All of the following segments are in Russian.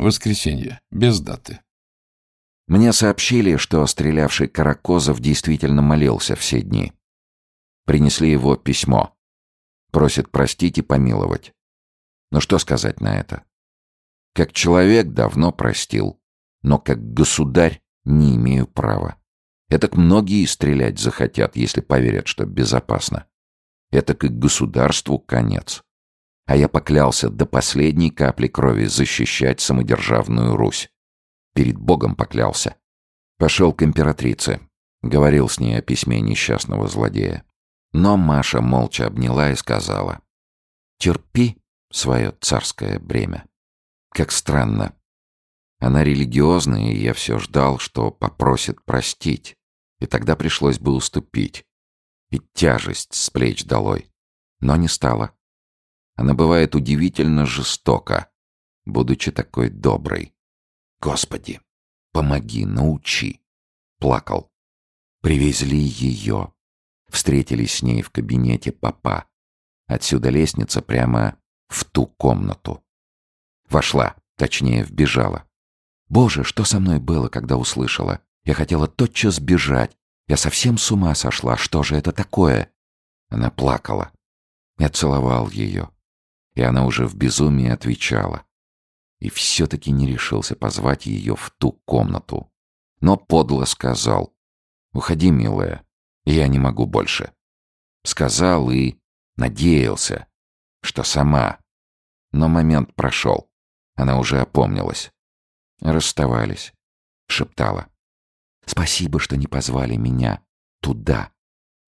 Воскресенье. Без даты. Мне сообщили, что стрелявший Каракозов действительно молился все дни. Принесли его письмо. Просит простить и помиловать. Но что сказать на это? Как человек давно простил, но как государь не имею права. Этак многие стрелять захотят, если поверят, что безопасно. Это к государству конец. А я поклялся до последней капли крови защищать самодержавную Русь. Перед Богом поклялся. Пошел к императрице. Говорил с ней о письме несчастного злодея. Но Маша молча обняла и сказала. «Терпи свое царское бремя». Как странно. Она религиозная, и я все ждал, что попросит простить. И тогда пришлось бы уступить. И тяжесть с плеч долой. Но не стала. Она бывает удивительно жестока, будучи такой доброй. Господи, помоги, научи. Плакал. Привезли ее. Встретились с ней в кабинете папа. Отсюда лестница прямо в ту комнату. Вошла, точнее, вбежала. Боже, что со мной было, когда услышала? Я хотела тотчас бежать. Я совсем с ума сошла. Что же это такое? Она плакала. Я целовал ее. И она уже в безумии отвечала. И все-таки не решился позвать ее в ту комнату. Но подло сказал. «Уходи, милая, я не могу больше». Сказал и надеялся, что сама. Но момент прошел. Она уже опомнилась. Расставались. Шептала. «Спасибо, что не позвали меня туда.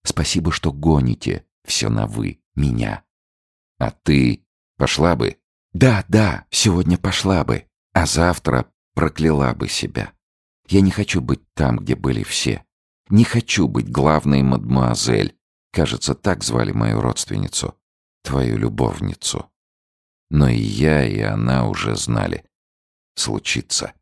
Спасибо, что гоните все на «вы» меня. А ты пошла бы?» «Да, да, сегодня пошла бы, а завтра прокляла бы себя. Я не хочу быть там, где были все. Не хочу быть главной мадмуазель. Кажется, так звали мою родственницу. Твою любовницу. Но и я, и она уже знали случится.